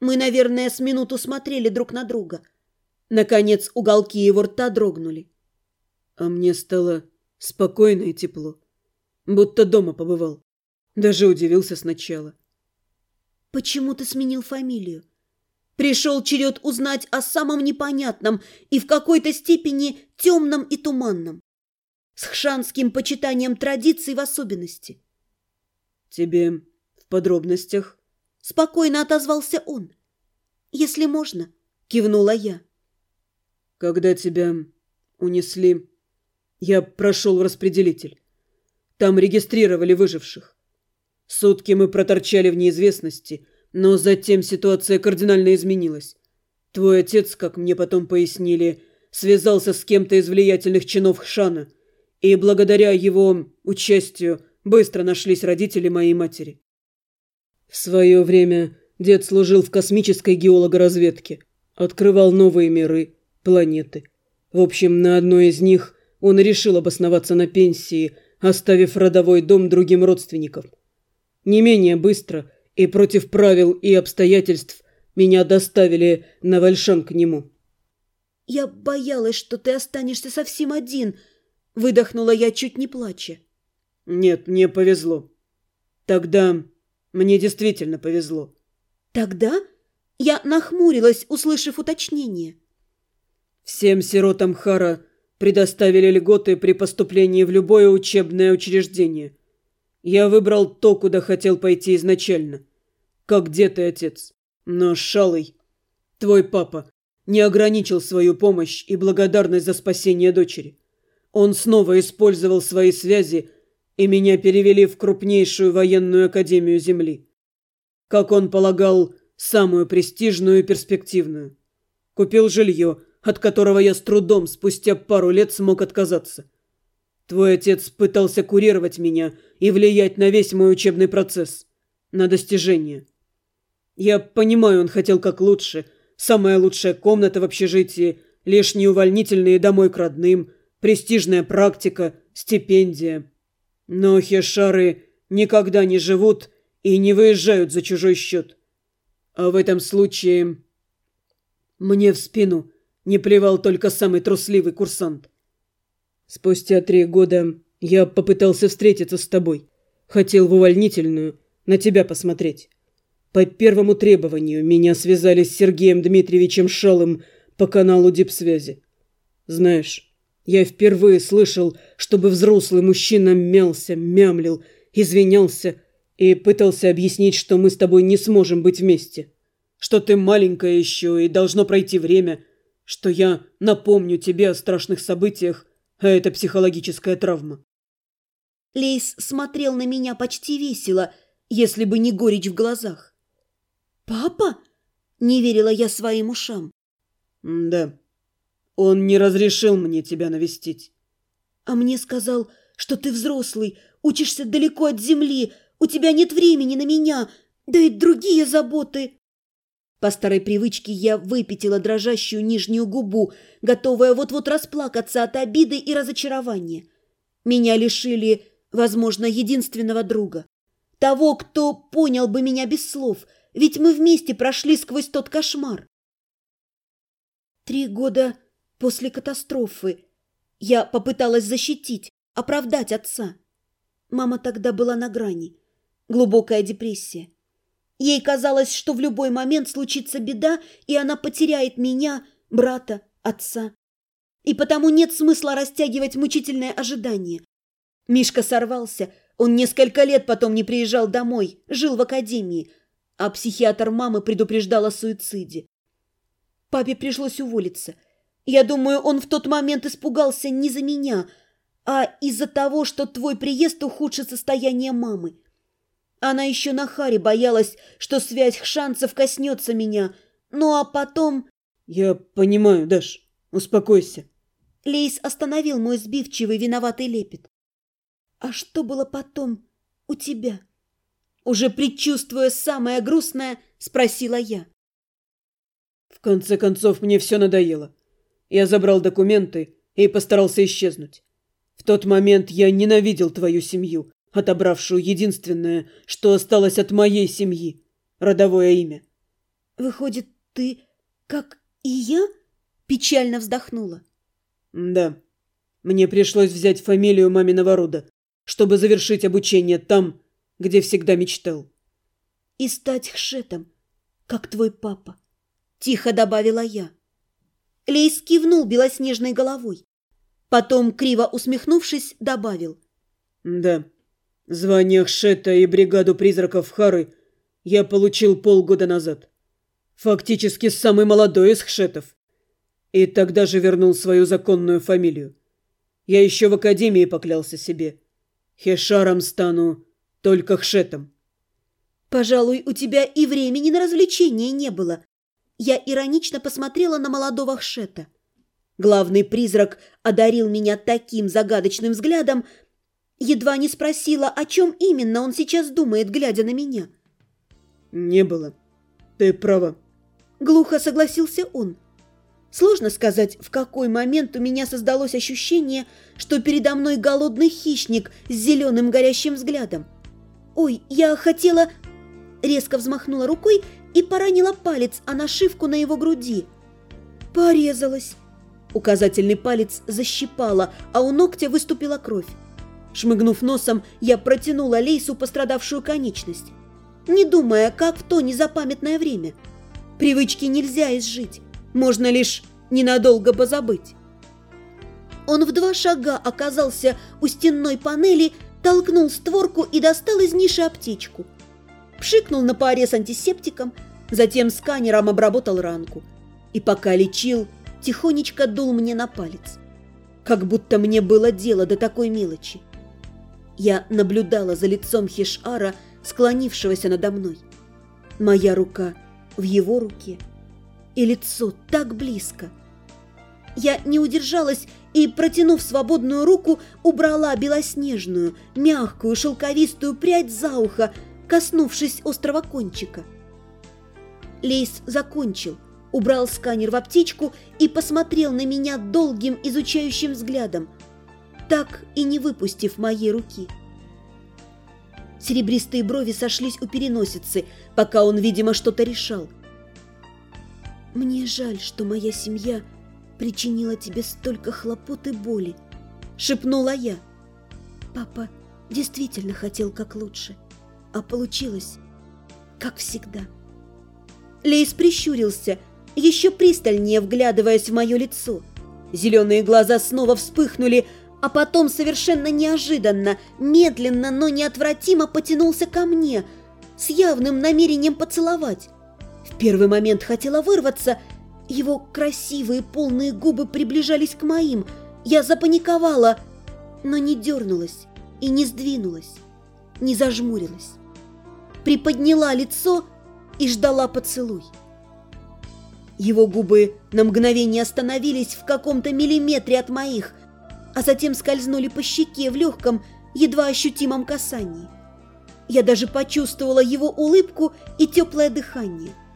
Мы, наверное, с минуту смотрели друг на друга. Наконец уголки его рта дрогнули. А мне стало спокойно и тепло. Будто дома побывал. Даже удивился сначала. Почему ты сменил фамилию? Пришел черед узнать о самом непонятном и в какой-то степени темном и туманном. С хшанским почитанием традиций в особенности. Тебе в подробностях? Спокойно отозвался он. Если можно, кивнула я. Когда тебя унесли, я прошел в распределитель. Там регистрировали выживших. Сутки мы проторчали в неизвестности – но затем ситуация кардинально изменилась. Твой отец, как мне потом пояснили, связался с кем-то из влиятельных чинов Хшана, и благодаря его участию быстро нашлись родители моей матери. В свое время дед служил в космической геологоразведке, открывал новые миры, планеты. В общем, на одной из них он решил обосноваться на пенсии, оставив родовой дом другим родственникам. Не менее быстро – и против правил и обстоятельств меня доставили на Вальшан к нему. «Я боялась, что ты останешься совсем один», — выдохнула я, чуть не плача. «Нет, мне повезло. Тогда мне действительно повезло». «Тогда?» Я нахмурилась, услышав уточнение. «Всем сиротам Хара предоставили льготы при поступлении в любое учебное учреждение. Я выбрал то, куда хотел пойти изначально как дед и отец. Но, Шалый, твой папа не ограничил свою помощь и благодарность за спасение дочери. Он снова использовал свои связи, и меня перевели в крупнейшую военную академию Земли. Как он полагал, самую престижную и перспективную. Купил жилье, от которого я с трудом спустя пару лет смог отказаться. Твой отец пытался курировать меня и влиять на весь мой учебный процесс, на достижение. Я понимаю, он хотел как лучше. Самая лучшая комната в общежитии, лишние увольнительные домой к родным, престижная практика, стипендия. Но хешары никогда не живут и не выезжают за чужой счет. А в этом случае мне в спину не плевал только самый трусливый курсант. Спустя три года я попытался встретиться с тобой. Хотел в увольнительную на тебя посмотреть. По первому требованию меня связали с Сергеем Дмитриевичем Шалым по каналу дипсвязи. Знаешь, я впервые слышал, чтобы взрослый мужчина мялся, мямлил, извинялся и пытался объяснить, что мы с тобой не сможем быть вместе. Что ты маленькая еще и должно пройти время, что я напомню тебе о страшных событиях, а это психологическая травма. Лейс смотрел на меня почти весело, если бы не горечь в глазах. «Папа?» – не верила я своим ушам. «Да. Он не разрешил мне тебя навестить». «А мне сказал, что ты взрослый, учишься далеко от земли, у тебя нет времени на меня, да и другие заботы». По старой привычке я выпятила дрожащую нижнюю губу, готовая вот-вот расплакаться от обиды и разочарования. Меня лишили, возможно, единственного друга. Того, кто понял бы меня без слов – ведь мы вместе прошли сквозь тот кошмар. Три года после катастрофы я попыталась защитить, оправдать отца. Мама тогда была на грани. Глубокая депрессия. Ей казалось, что в любой момент случится беда, и она потеряет меня, брата, отца. И потому нет смысла растягивать мучительное ожидание. Мишка сорвался, он несколько лет потом не приезжал домой, жил в академии, а психиатр мамы предупреждал о суициде. Папе пришлось уволиться. Я думаю, он в тот момент испугался не за меня, а из-за того, что твой приезд ухудшит состояние мамы. Она еще на Харе боялась, что связь шансов коснется меня. Ну а потом... Я понимаю, Даш, успокойся. Лейс остановил мой сбивчивый виноватый лепет. А что было потом у тебя? Уже предчувствуя самое грустное, спросила я. В конце концов, мне все надоело. Я забрал документы и постарался исчезнуть. В тот момент я ненавидел твою семью, отобравшую единственное, что осталось от моей семьи – родовое имя. Выходит, ты, как и я, печально вздохнула. Да, мне пришлось взять фамилию маминого рода, чтобы завершить обучение там, где всегда мечтал. И стать хшетом, как твой папа, тихо добавила я. Лейс кивнул белоснежной головой. Потом, криво усмехнувшись, добавил. Да, звание хшета и бригаду призраков Хары я получил полгода назад. Фактически самый молодой из хшетов. И тогда же вернул свою законную фамилию. Я еще в академии поклялся себе. Хешаром стану только хшетом. Пожалуй, у тебя и времени на развлечения не было. Я иронично посмотрела на молодого хшета. Главный призрак одарил меня таким загадочным взглядом, едва не спросила, о чем именно он сейчас думает, глядя на меня. «Не было. Ты права», — глухо согласился он. Сложно сказать, в какой момент у меня создалось ощущение, что передо мной голодный хищник с зеленым горящим взглядом. «Ой, я хотела...» Резко взмахнула рукой и поранила палец о нашивку на его груди. «Порезалась!» Указательный палец защипала, а у ногтя выступила кровь. Шмыгнув носом, я протянула Лейсу пострадавшую конечность. Не думая, как в то незапамятное время. Привычки нельзя изжить. Можно лишь ненадолго позабыть. Он в два шага оказался у стенной панели, толкнул створку и достал из ниши аптечку. Пшикнул на порез антисептиком, затем сканером обработал ранку. И пока лечил, тихонечко дул мне на палец. Как будто мне было дело до такой мелочи. Я наблюдала за лицом Хишара, склонившегося надо мной. Моя рука в его руке – и лицо так близко. Я не удержалась и, протянув свободную руку, убрала белоснежную, мягкую, шелковистую прядь за ухо, коснувшись острого кончика. Лейс закончил, убрал сканер в аптечку и посмотрел на меня долгим изучающим взглядом, так и не выпустив моей руки. Серебристые брови сошлись у переносицы, пока он, видимо, что-то решал. Мне жаль, что моя семья причинила тебе столько хлопот и боли, шепнула я. Папа действительно хотел как лучше, а получилось как всегда. Лейс прищурился, еще пристальнее вглядываясь в мое лицо. Зеленые глаза снова вспыхнули, а потом совершенно неожиданно, медленно, но неотвратимо потянулся ко мне с явным намерением поцеловать. В первый момент хотела вырваться. Его красивые полные губы приближались к моим. Я запаниковала, но не дернулась и не сдвинулась, не зажмурилась. Приподняла лицо и ждала поцелуй. Его губы на мгновение остановились в каком-то миллиметре от моих, а затем скользнули по щеке в легком, едва ощутимом касании. Я даже почувствовала его улыбку и теплое дыхание –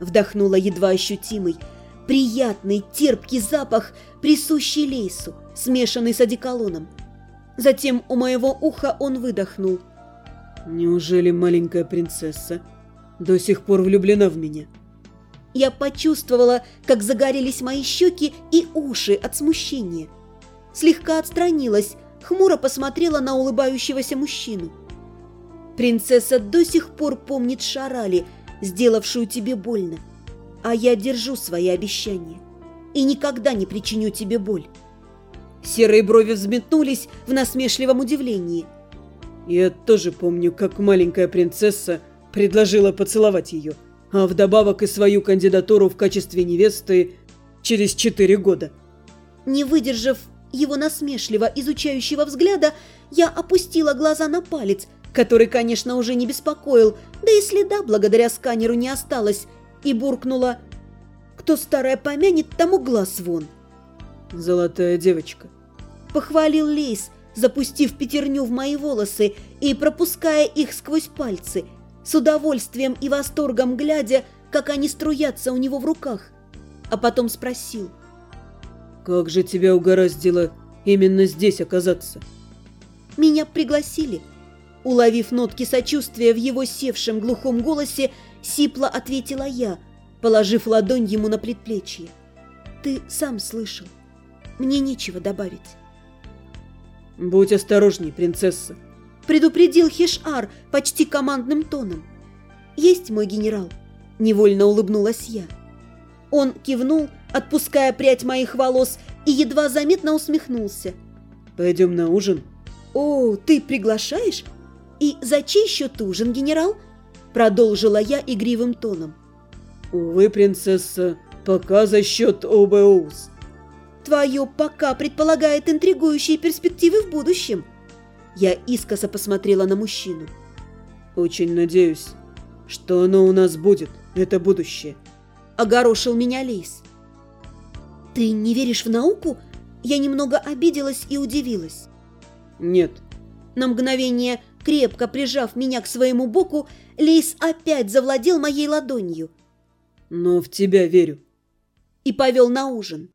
Вдохнула едва ощутимый, приятный, терпкий запах, присущий лейсу, смешанный с одеколоном. Затем у моего уха он выдохнул. «Неужели маленькая принцесса до сих пор влюблена в меня?» Я почувствовала, как загорелись мои щеки и уши от смущения. Слегка отстранилась, хмуро посмотрела на улыбающегося мужчину. Принцесса до сих пор помнит Шарали – сделавшую тебе больно. А я держу свои обещания и никогда не причиню тебе боль. Серые брови взметнулись в насмешливом удивлении. Я тоже помню, как маленькая принцесса предложила поцеловать ее, а вдобавок и свою кандидатуру в качестве невесты через четыре года. Не выдержав его насмешливо изучающего взгляда, я опустила глаза на палец, который, конечно, уже не беспокоил, да и следа благодаря сканеру не осталось, и буркнула «Кто старая помянет, тому глаз вон». «Золотая девочка», — похвалил Лейс, запустив пятерню в мои волосы и пропуская их сквозь пальцы, с удовольствием и восторгом глядя, как они струятся у него в руках, а потом спросил. «Как же тебя угораздило именно здесь оказаться?» «Меня пригласили», — Уловив нотки сочувствия в его севшем глухом голосе, Сипло ответила я, положив ладонь ему на предплечье. Ты сам слышал. Мне нечего добавить. «Будь осторожней, принцесса», — предупредил Хишар почти командным тоном. «Есть мой генерал», — невольно улыбнулась я. Он кивнул, отпуская прядь моих волос, и едва заметно усмехнулся. «Пойдем на ужин?» «О, ты приглашаешь? И за чей счет ужин, генерал?» Продолжила я игривым тоном. «Увы, принцесса, пока за счет ОБУС». «Твое «пока» предполагает интригующие перспективы в будущем». Я искоса посмотрела на мужчину. «Очень надеюсь, что оно у нас будет, это будущее», — огорошил меня Лейс. «Ты не веришь в науку?» Я немного обиделась и удивилась. «Нет». На мгновение, крепко прижав меня к своему боку, Лейс опять завладел моей ладонью. «Но в тебя верю». И повел на ужин.